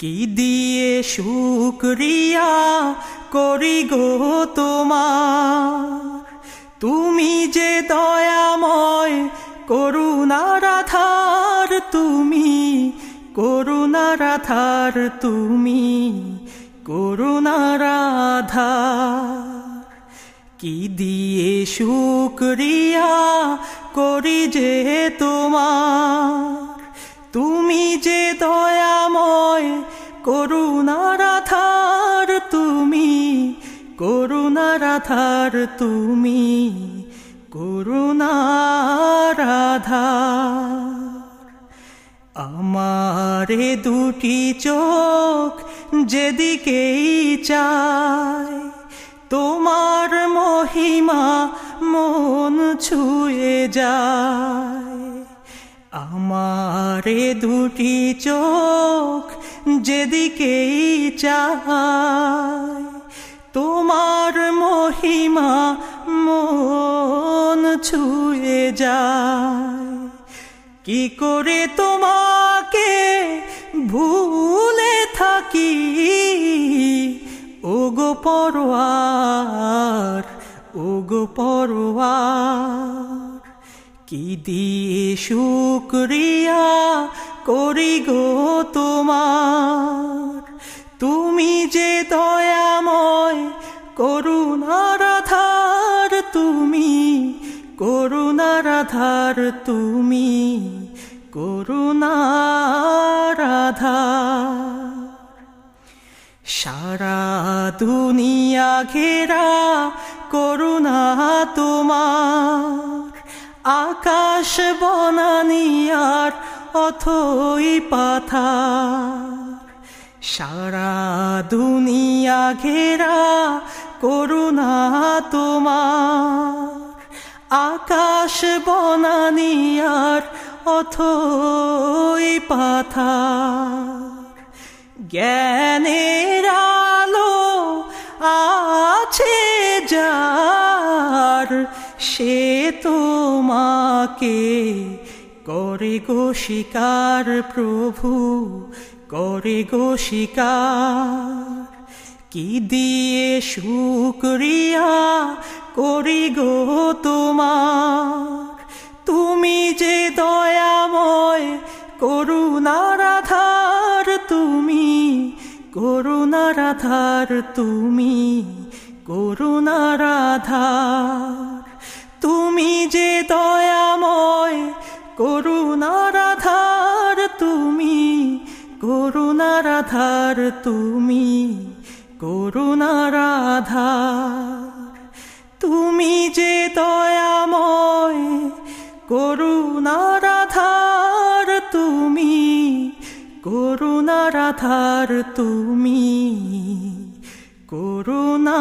কি দিয়ে শুক্রিয়া করি গো তোমার? তুমি যে দয়াময় করুণার আধার তুমি করুণার আধার তুমি করুণার আধার কি দিয়ে শুক্রিয়া করি যে তোমার? তুমি যে দয়াময় করুণার আধার তুমি করুণার আধার তুমি করুণার আধার আমারে দুটি চোখ যেদিকেই চায়, তোমার মহিমা মন ছুঁয়ে যায়। আমারে দুটি চোখ যেদিকেই চায়, তোমার মহিমা মন ছুঁয়ে যায়। কি করে তোমাকে ভুলে থাকি? ওগো পরোয়ার ওগো পরোয়ার। কি দিয়ে শুক্রিয়া করি গো তোমার? তুমি যে দয়াময় করুণার আধার তুমি, করুণার আধার তুমি, করুণার আধার। সারা দুনিয়া ঘেরা করুণা তোমার। আকাশ বনানিয়ার অথই পাথা সারা দুনিয়া ঘেরা করুণা তোমার। আকাশ বনানিয়ার অথই পাথা জ্ঞানের আলো আছে সে তোমাকে করে গো শিকার প্রভু, করে গো শিকার। কি দিয়ে শুক্রিয়া করি গো তোমার? তুমি যে দয়াময় করুণার আধার তুমি, করুণার আধার তুমি, করুণার আধার। তুমি যে দয়াময় করুণার আধার তুমি, করুণার আধার তুমি, করুণার আধার। তুমি যে দয়াময় করুণার আধার তুমি, করুণার আধার তুমি করুণা